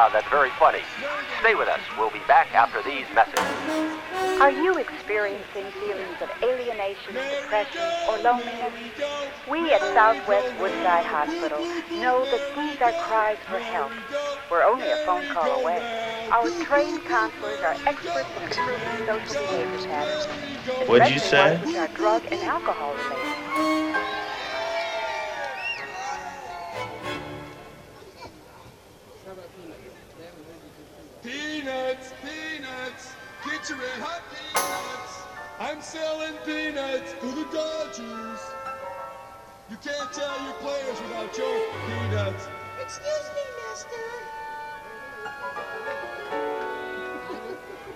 Ah, that's very funny. Stay with us. We'll be back after these messages. Are you experiencing feelings of alienation, depression, or loneliness? We at Southwest Woodside Hospital know that these are cries for help. We're only a phone call away. Our trained counselors are experts in improving social behavior patterns. What'd you especially say? ones which are drug and alcohol related. Peanuts, peanuts, get your red hot peanuts. I'm selling peanuts to the Dodgers. You can't tell your players without your peanuts. Excuse me, mister.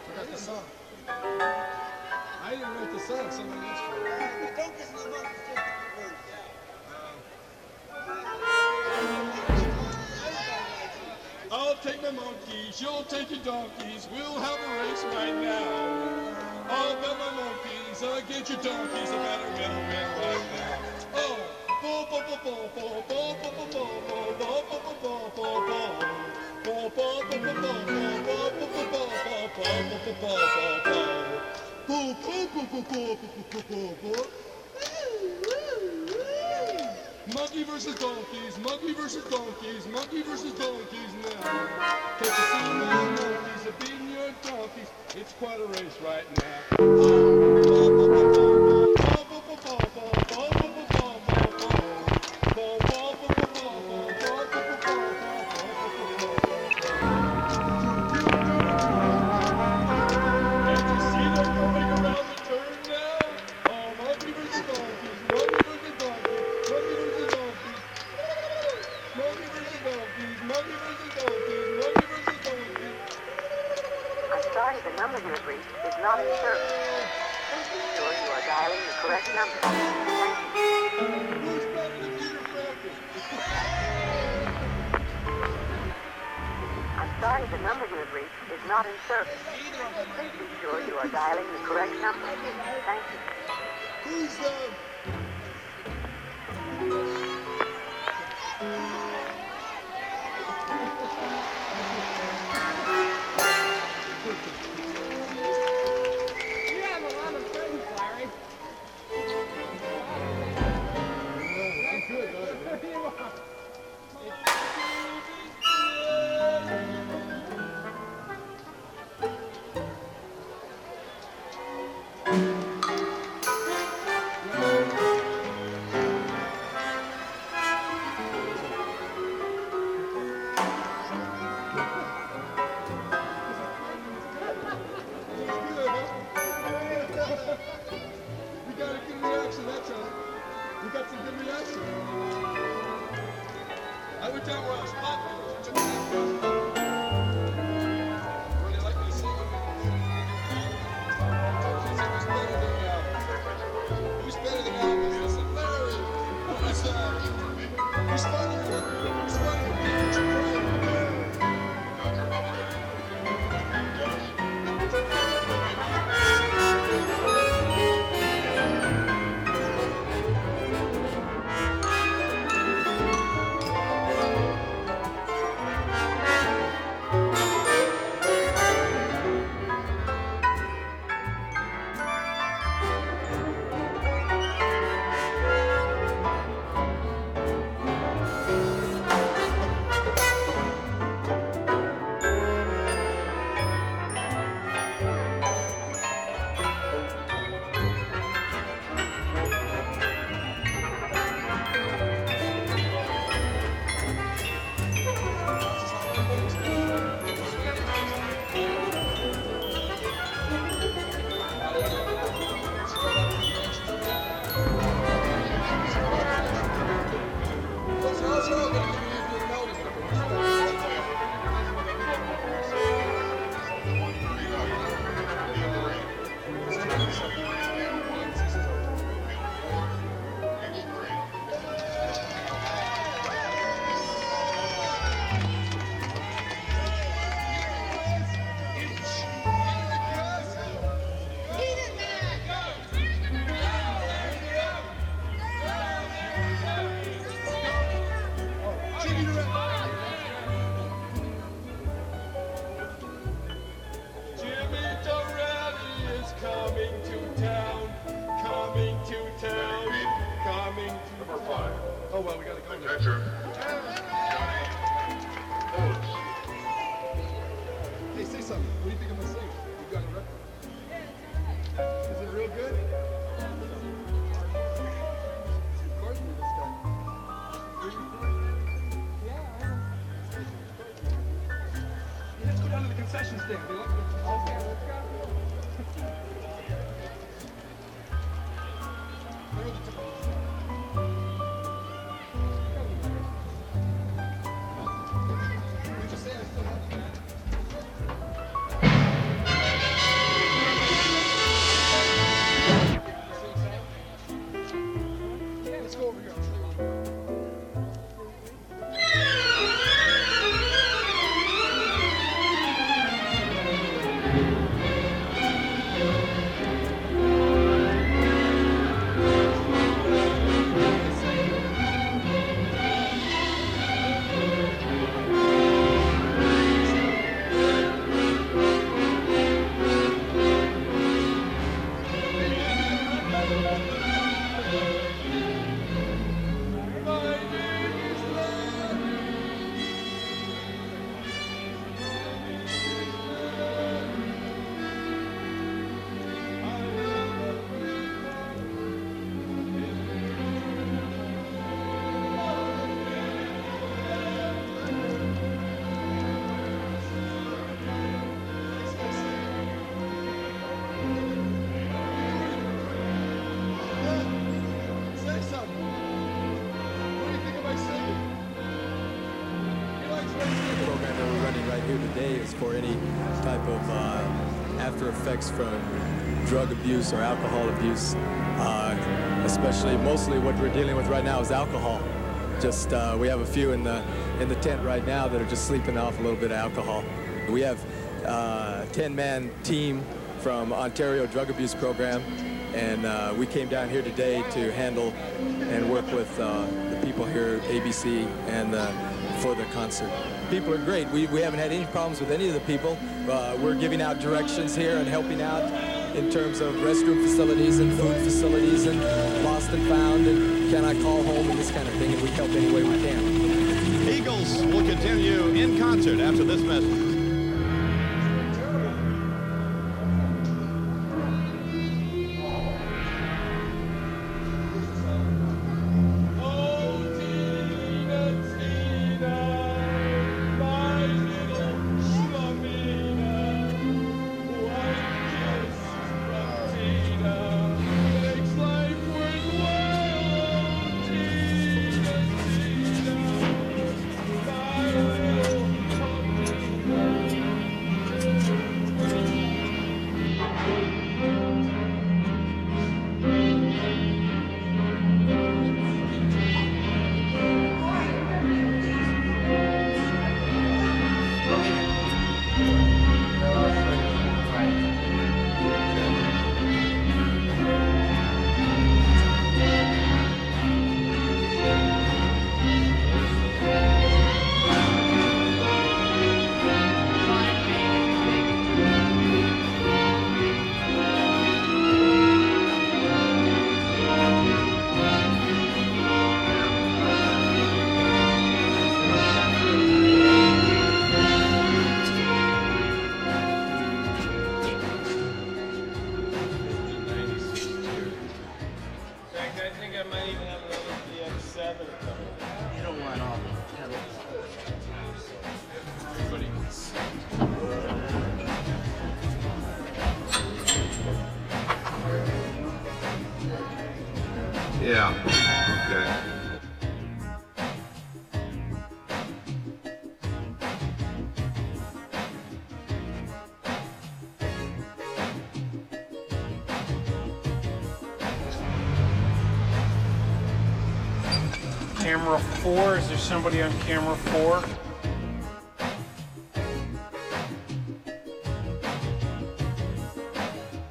Forgot the song. I didn't write the song, somebody else wrote it. I'll take my monkeys, you'll take your donkeys. We'll have a race right now. I'll bet my monkeys, I'll get your donkeys. I better win, win right now. Oh, bo bo bo bo bo bo bo bo bo bo bo bo bo bo bo bo. Bo bo bo bo bo bo bo bo bo bo bo bo bo bo bo bo bo. Bo bo bo bo bo bo bo. Monkey versus donkeys, monkey versus donkeys, monkey versus donkeys now. Can't you see my monkeys are beating your donkeys? It's quite a race right now. 그리고 아홉 개. Effects from drug abuse or alcohol abuse. Uh, especially, mostly what we're dealing with right now is alcohol. Just uh, we have a few in the in the tent right now that are just sleeping off a little bit of alcohol. We have uh, 10-man team from Ontario Drug Abuse Program, And uh, we came down here today to handle and work with uh, the people here ABC and uh, for the concert. People are great. We, we haven't had any problems with any of the people. Uh, we're giving out directions here and helping out in terms of restroom facilities and food facilities and lost and found and can I call home and this kind of thing. And we help any way we can. Eagles will continue in concert after this message. Somebody on camera four?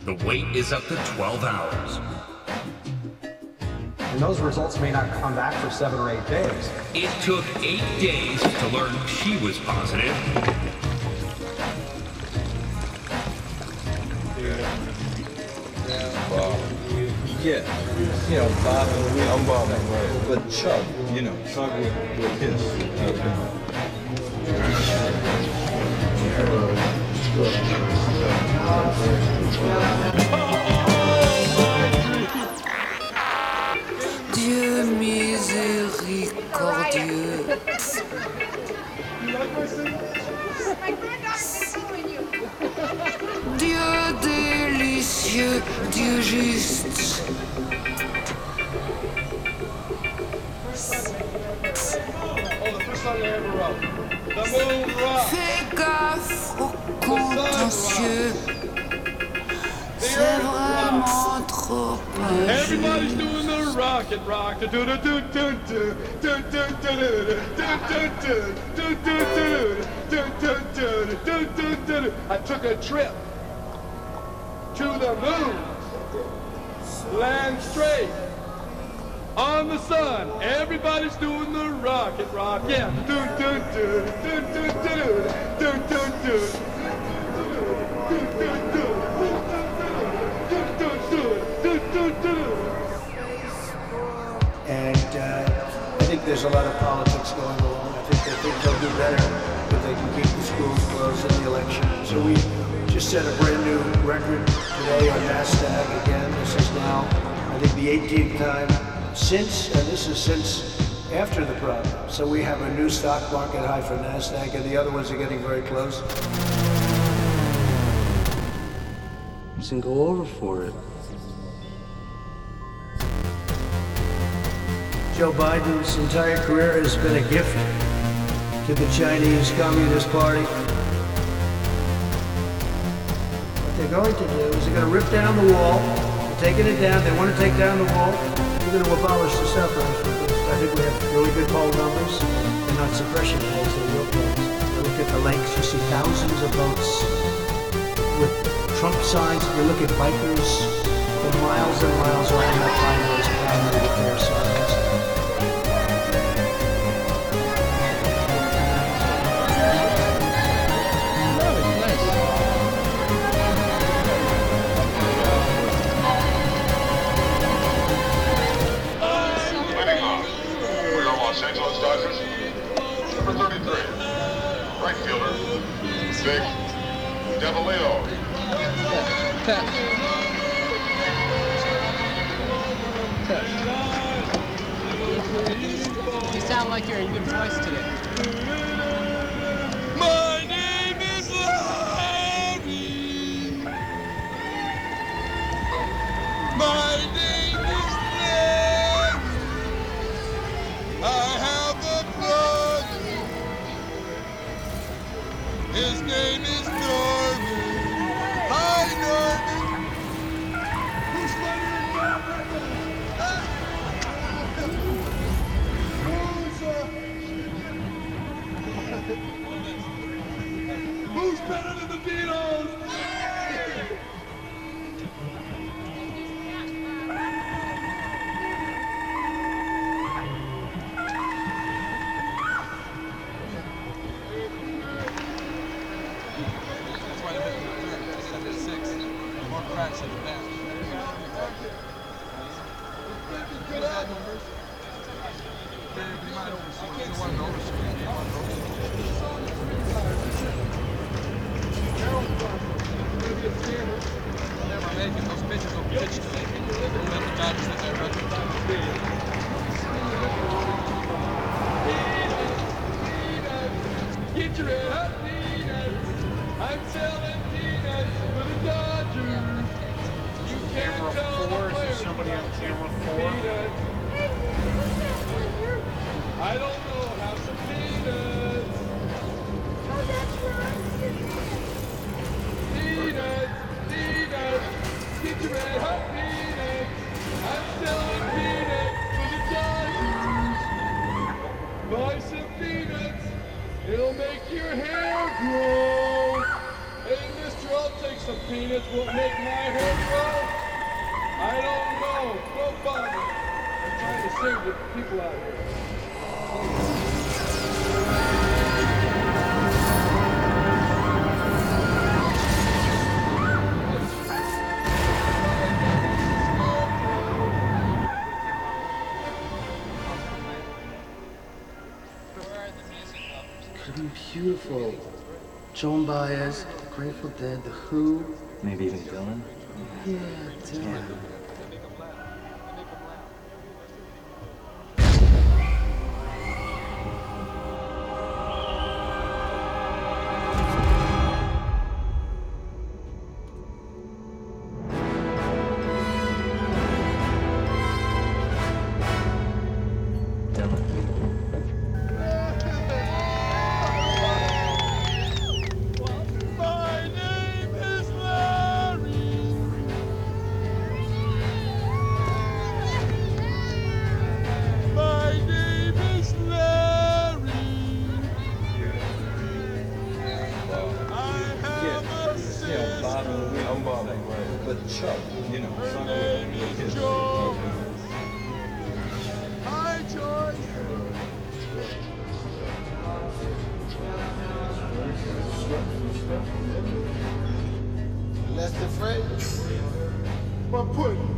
The wait is up to 12 hours. And those results may not come back for seven or eight days. It took eight days to learn she was positive. Yeah, you know, Bob, I'm Bob, right? But Chuck, you know, Chuck with, with his. Uh, Dieu monsieur. C'est vraiment trop Everybody's doing the rocket rock. I took a trip to the moon. Land straight on the sun. Everybody's doing the rocket rock. Yeah. There's a lot of politics going on. I think they think they'll do better if they can keep the schools closed in the election. So we just set a brand new record today on NASDAQ again. This is now, I think, the 18th time since, and this is since after the problem. So we have a new stock market high for NASDAQ, and the other ones are getting very close. And go over for it. Joe Biden's entire career has been a gift to the Chinese Communist Party. What they're going to do is they're going to rip down the wall. They're taking it down. They want to take down the wall. They're going to abolish the separation. I think we have really good poll numbers. They're not suppression polls, they're real polls. You look at the lakes, you see thousands of boats with Trump signs. You look at bikers for miles and miles lining up behind those primary with signs. Joan Baez, Grateful Dead, The Who. Maybe even Dylan? Yeah, Dylan. Yeah. The phrase. But put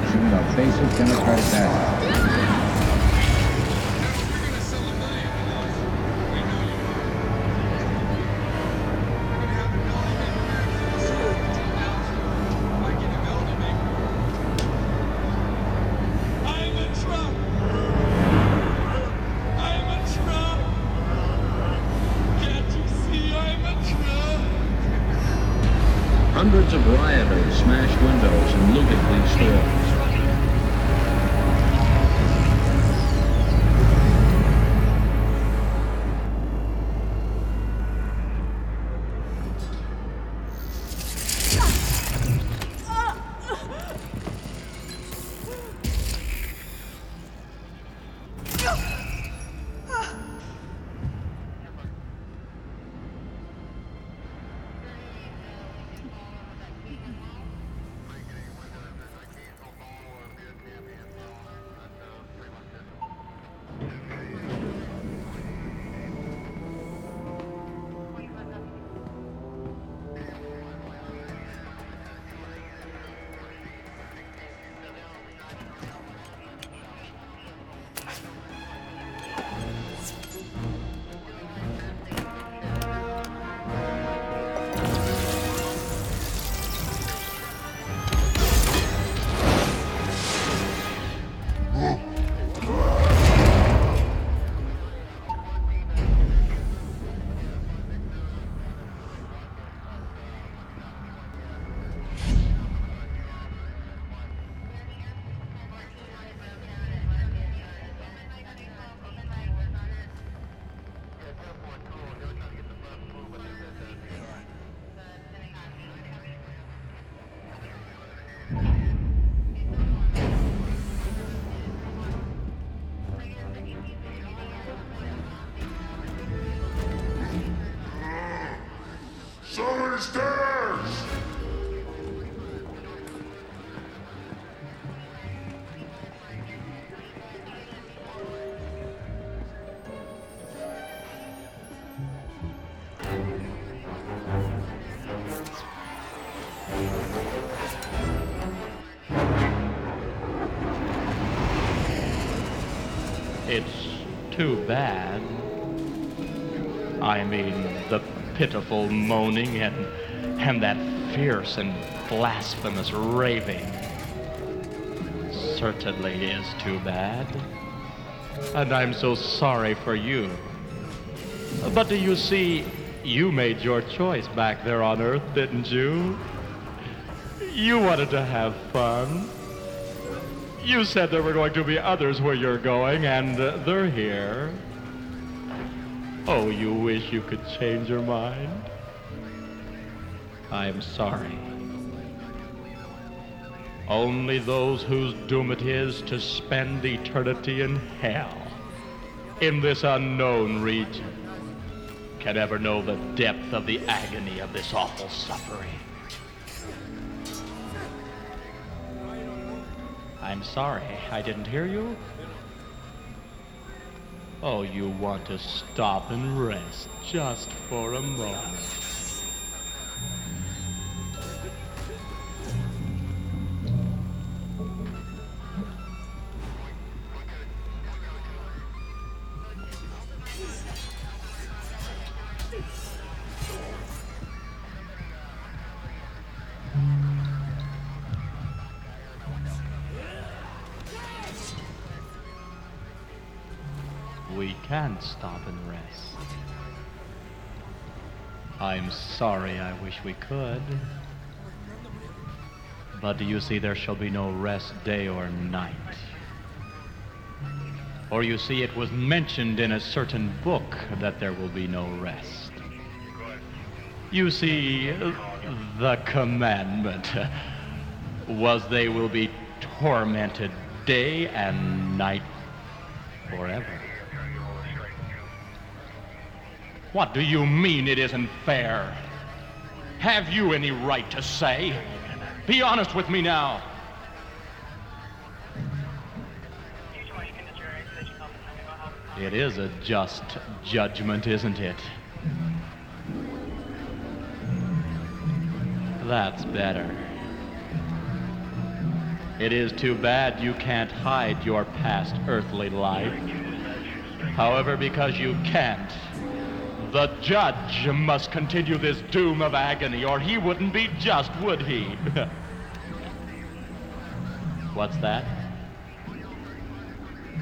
destruction of basic democratic values. It's too bad. I mean, the pitiful moaning and, and that fierce and blasphemous raving certainly is too bad. And I'm so sorry for you. But do you see, you made your choice back there on Earth, didn't you? You wanted to have fun. You said there were going to be others where you're going, and uh, they're here. Oh, you wish you could change your mind? I'm sorry. Only those whose doom it is to spend eternity in hell, in this unknown region, can ever know the depth of the agony of this awful suffering. I'm sorry, I didn't hear you. Oh, you want to stop and rest just for a moment. Sorry, I wish we could. But do you see, there shall be no rest day or night. Or you see, it was mentioned in a certain book that there will be no rest. You see, the commandment was they will be tormented day and night forever. What do you mean it isn't fair? Have you any right to say? Be honest with me now. It is a just judgment, isn't it? That's better. It is too bad you can't hide your past earthly life. However, because you can't, the judge must continue this doom of agony, or he wouldn't be just, would he? What's that?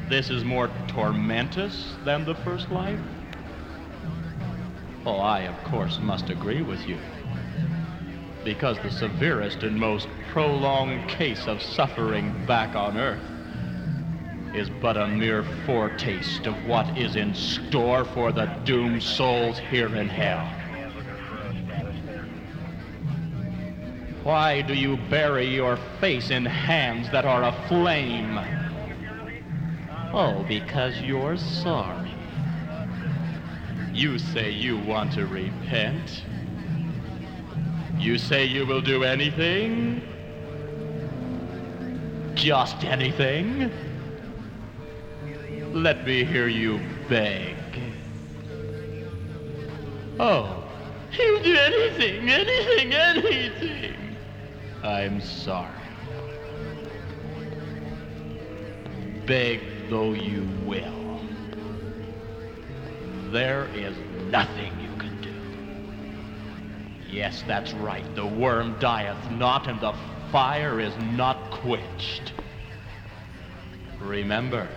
This is more tormentous than the first life? Oh, I, of course, must agree with you. Because the severest and most prolonged case of suffering back on Earth is but a mere foretaste of what is in store for the doomed souls here in hell. Why do you bury your face in hands that are aflame? Oh, because you're sorry. You say you want to repent. You say you will do anything? Just anything? Let me hear you beg. Oh, you do anything, anything, anything. I'm sorry. Beg though you will. There is nothing you can do. Yes, that's right. The worm dieth not, and the fire is not quenched. Remember,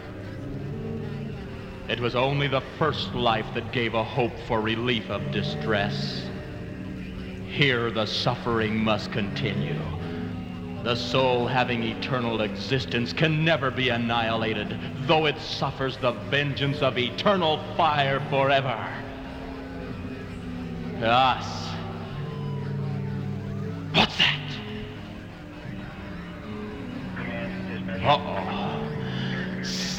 it was only the first life that gave a hope for relief of distress. Here the suffering must continue. The soul having eternal existence can never be annihilated, though it suffers the vengeance of eternal fire forever. Us. What's that? Uh-oh.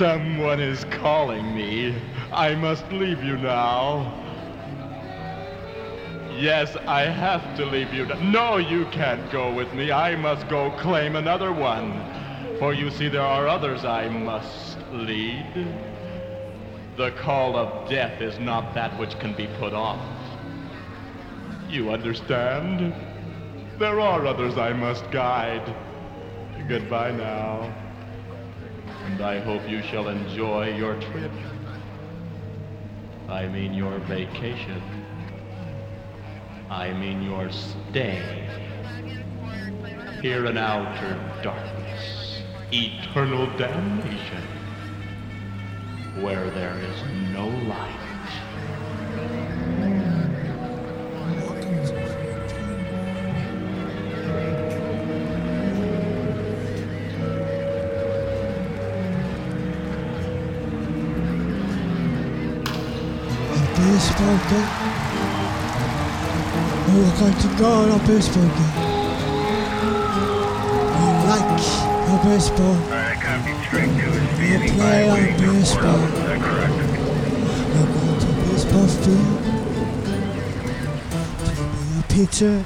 Someone is calling me. I must leave you now. Yes, I have to leave you. No, you can't go with me. I must go claim another one. For you see, there are others I must lead. The call of death is not that which can be put off. You understand? There are others I must guide. Goodbye now. And I hope you shall enjoy your trip. I mean your vacation. I mean your stay. Here in outer darkness, eternal damnation, where there is no light. Baseball game. We are going to go on a baseball game. We like a baseball. We play on baseball. We're going to baseball field. To be a pitcher.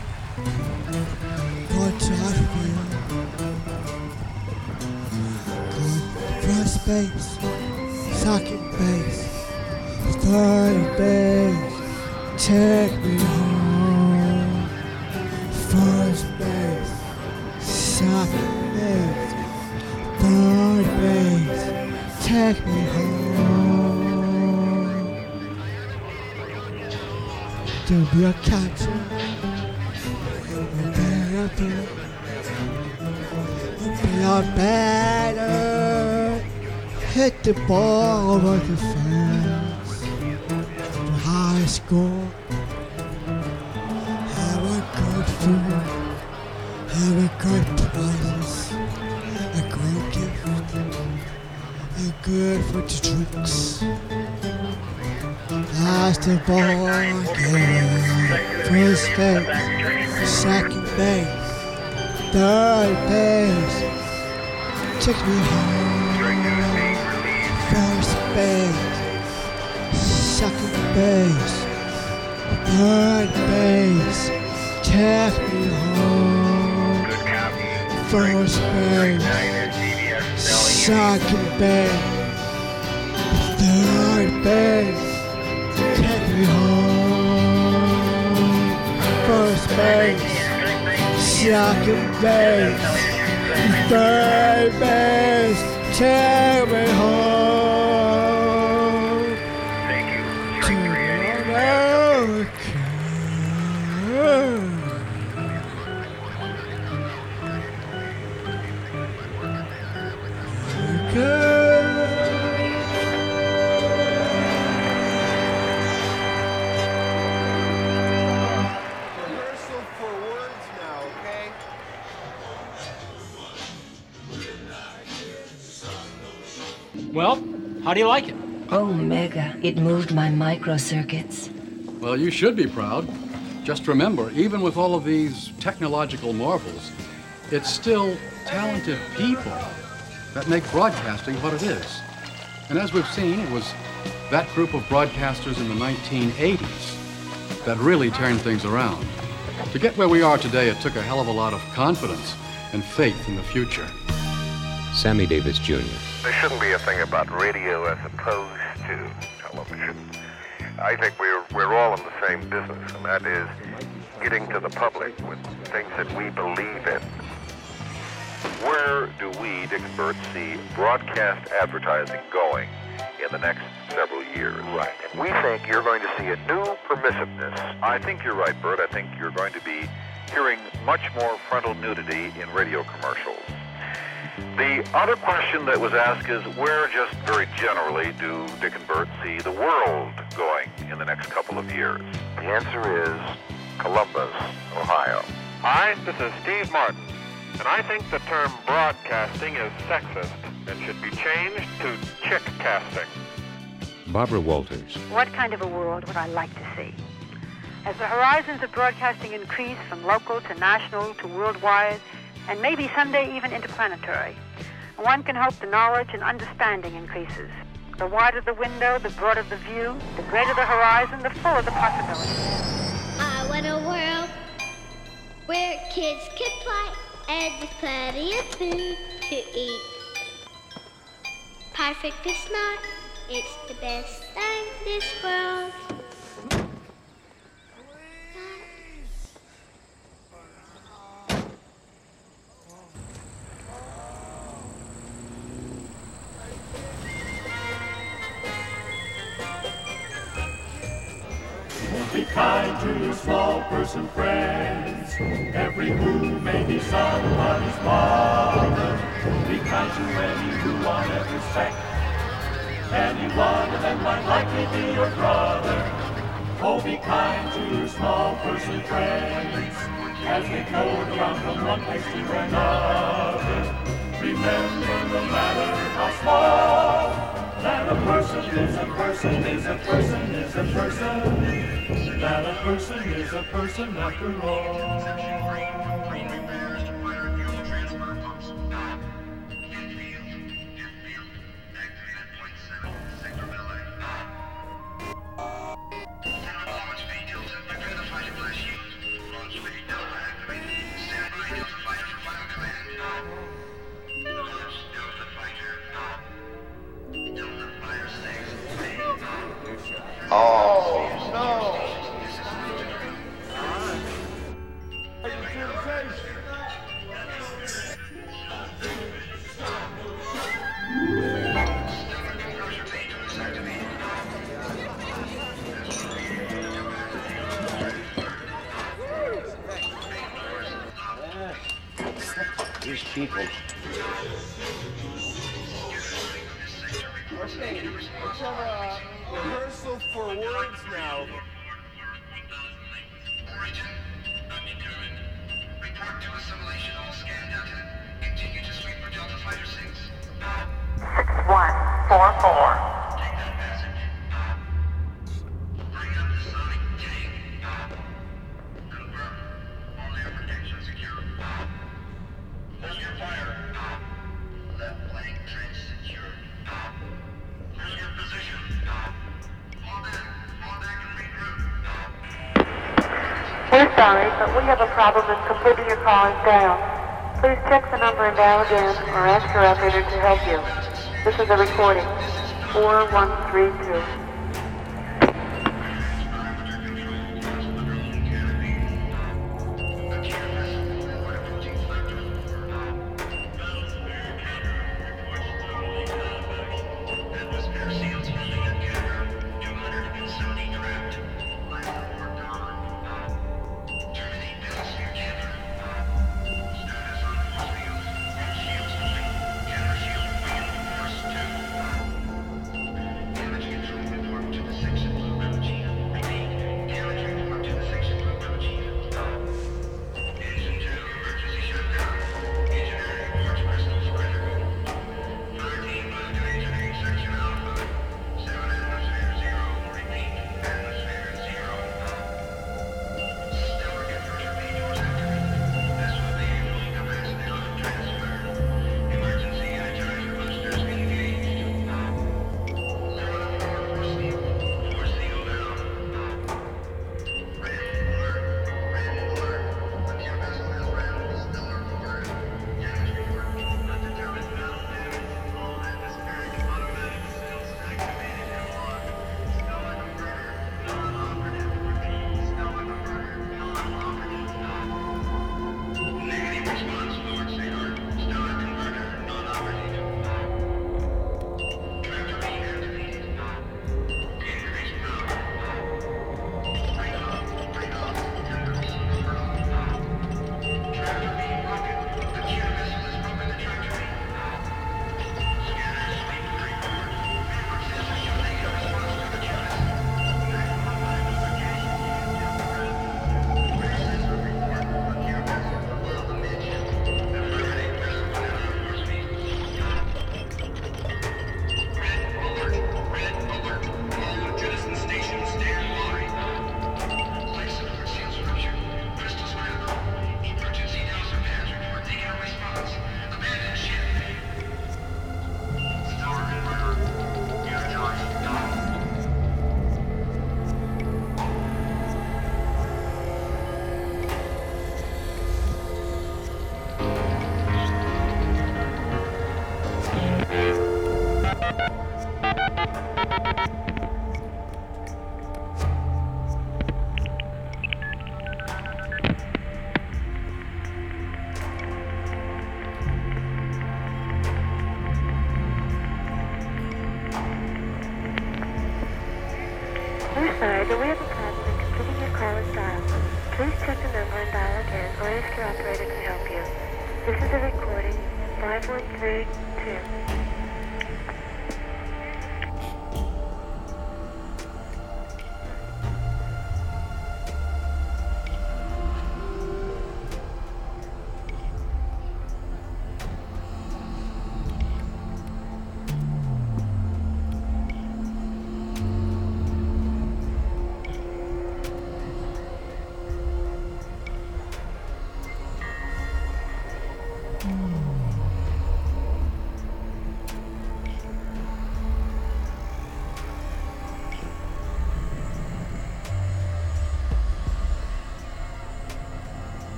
Going to outfield. Going first base. Second base. Third base, take me home. First base, second base, third base, take me home. To be a catcher, to be a batter, hit the ball over the fence high school. Have a good food. Have a good prizes. A great gift. A good for the drinks. Pass the ball again. First base. Second base. Third base. Take me home. First base second base, third base, take me home. First base, second base, third base, take me home. First base, second base, Babies, take me home. Well, how do you like it? Oh, mega. It moved my microcircuits. Well, you should be proud. Just remember, even with all of these technological marvels, it's still talented people that make broadcasting what it is. And as we've seen, it was that group of broadcasters in the 1980s that really turned things around. To get where we are today, it took a hell of a lot of confidence and faith in the future. Sammy Davis Jr. There shouldn't be a thing about radio as opposed to television. I think we're we're all in the same business, and that is getting to the public with things that we believe in. Where do we, Dick and see broadcast advertising going in the next several years? Right. And we think you're going to see a new permissiveness. I think you're right, Bert. I think you're going to be hearing much more frontal nudity in radio commercials. The other question that was asked is where, just very generally, do Dick and Bert see the world going in the next couple of years? The answer is Columbus, Ohio. Hi, this is Steve Martin, and I think the term broadcasting is sexist and should be changed to chick casting. Barbara Walters. What kind of a world would I like to see? As the horizons of broadcasting increase from local to national to worldwide, and maybe someday even interplanetary, one can hope the knowledge and understanding increases. The wider the window, the broader the view, the greater the horizon, the fuller the possibilities. I want a world where kids can play and there's plenty of food to eat. Perfect is not, it's the best thing this world. Kind to your small person friends. Every who may be somebody's mother. Be kind to any who on every speck. Any one of them might likely be your brother. Oh, be kind to your small person friends. As they go around from one place to another. Remember no matter how small. That a person is a person is a person is a person. That a person is a person after all. We're sorry, but we have a problem in completing your call is down. Please check the number and dial again or ask your operator to help you. This is a recording. 4132.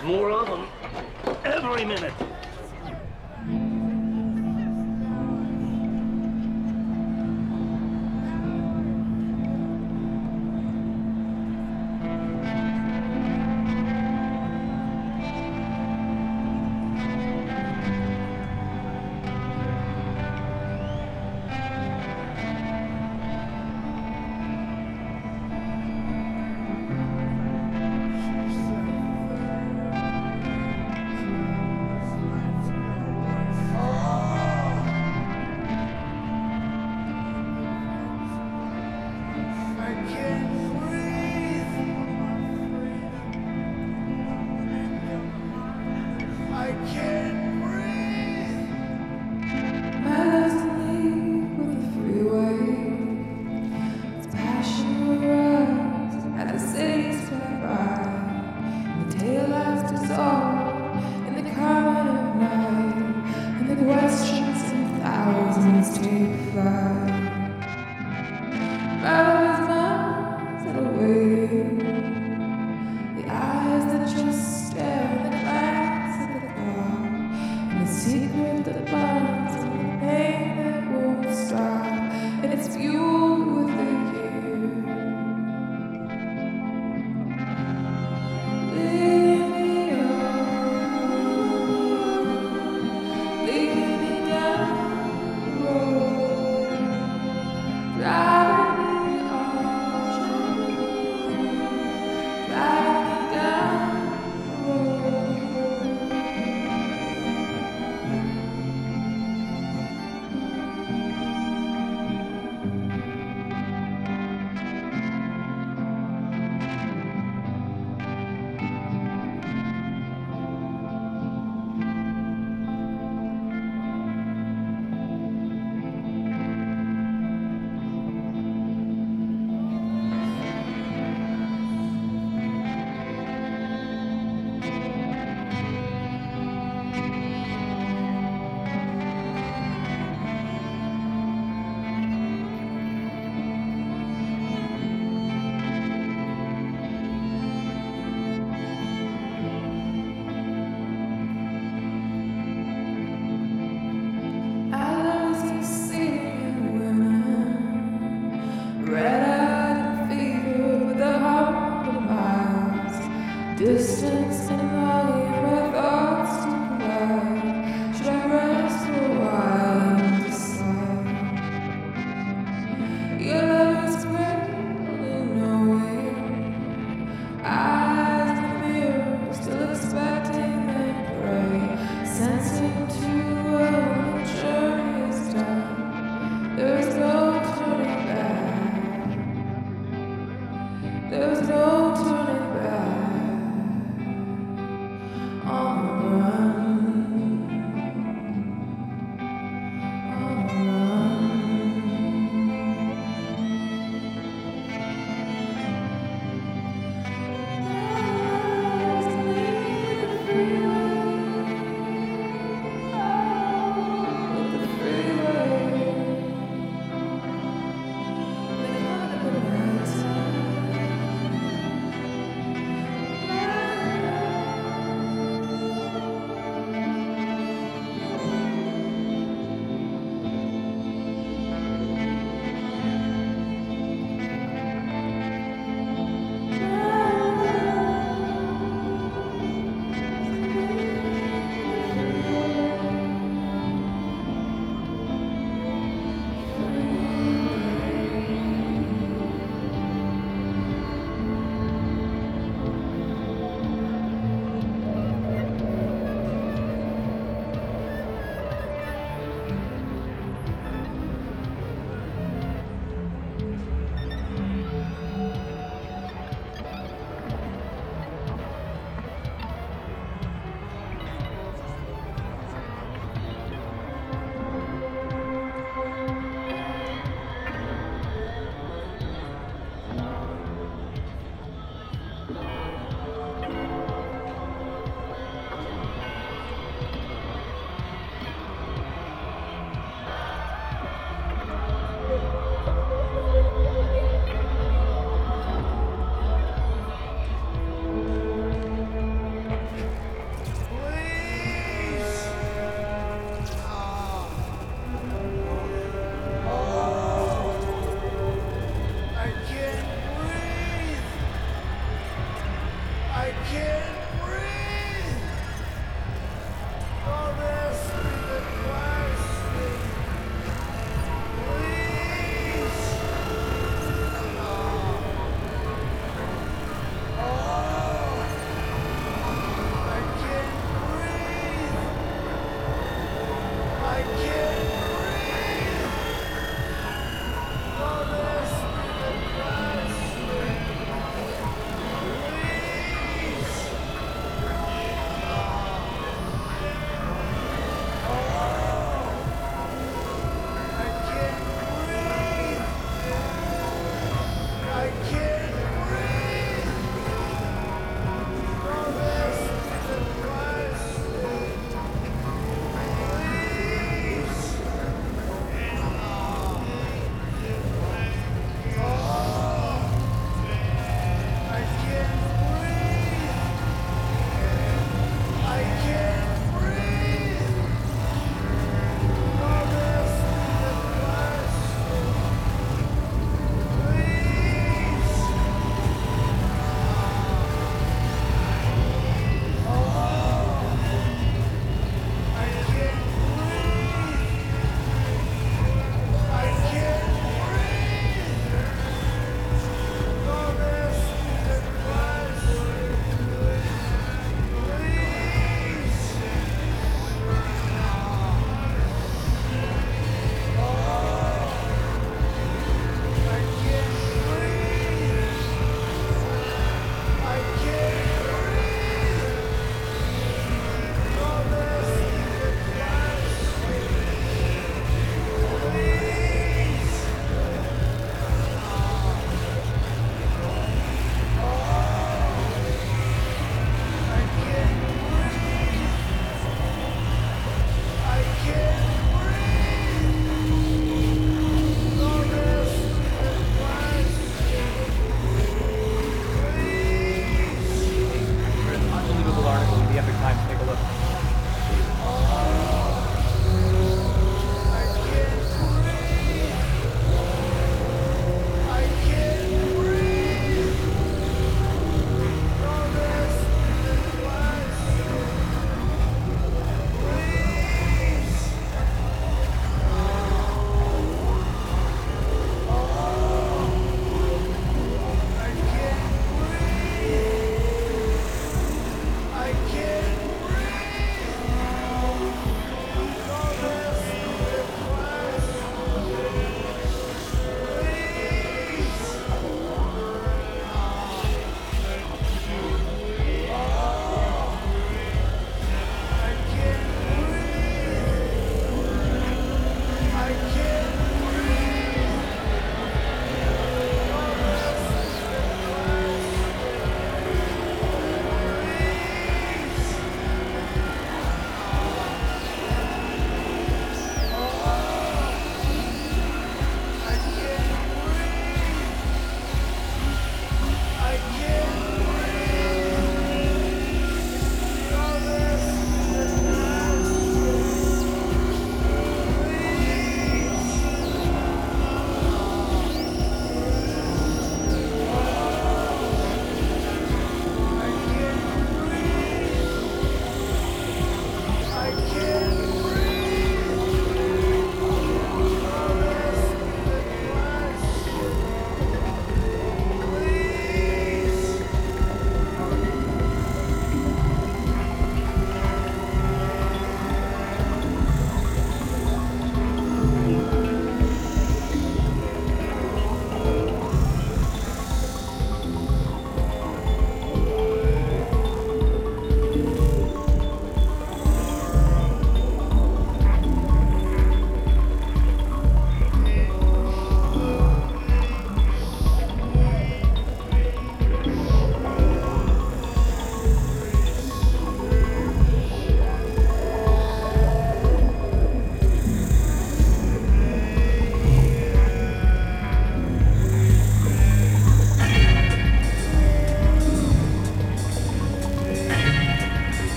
There's more of them every minute.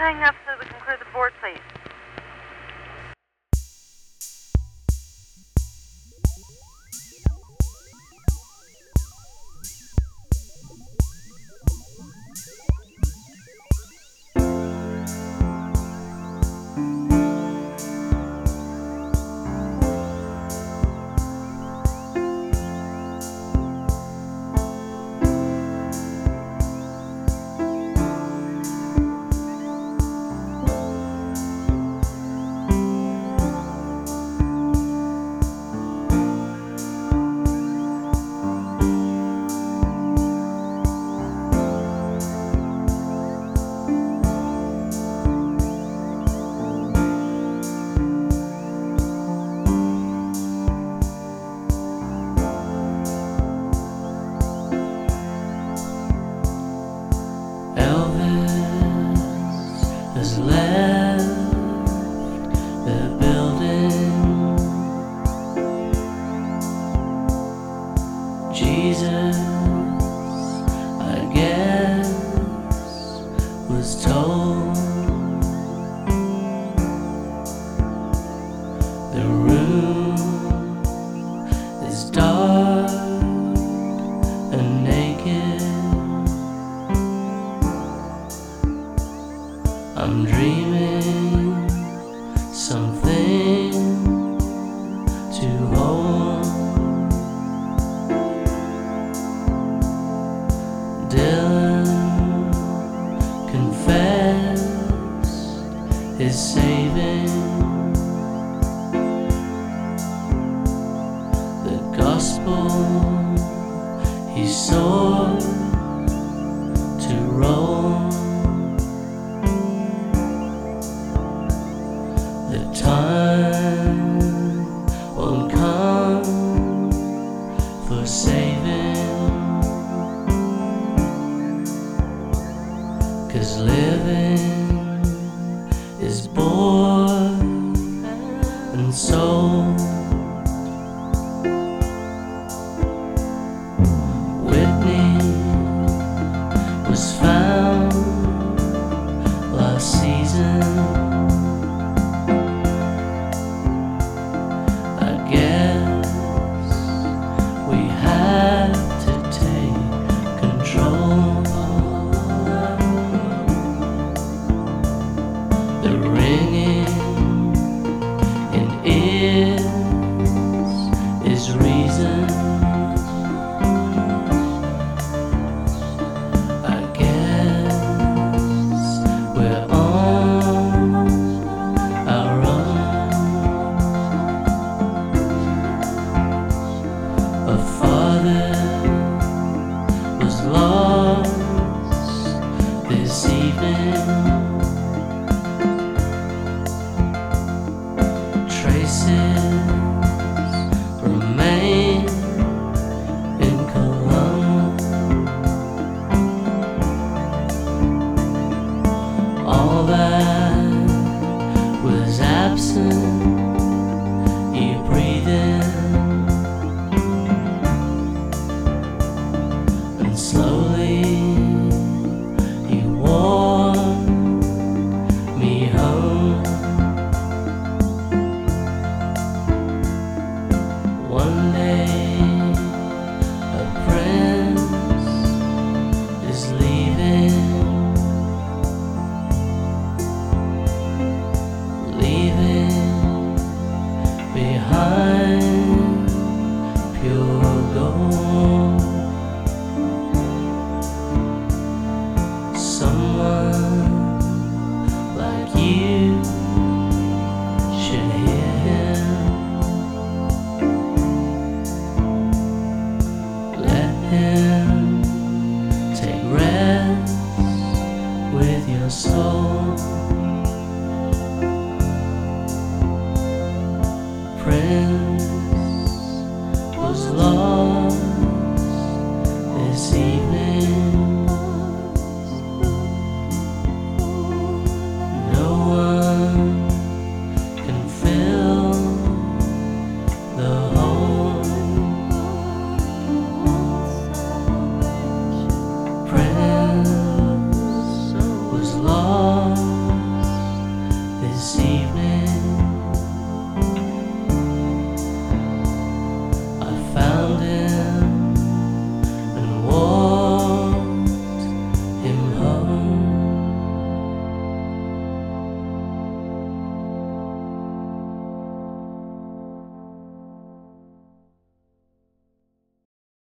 hang up so we can clear the board, please? is saving. The gospel he sought to roll.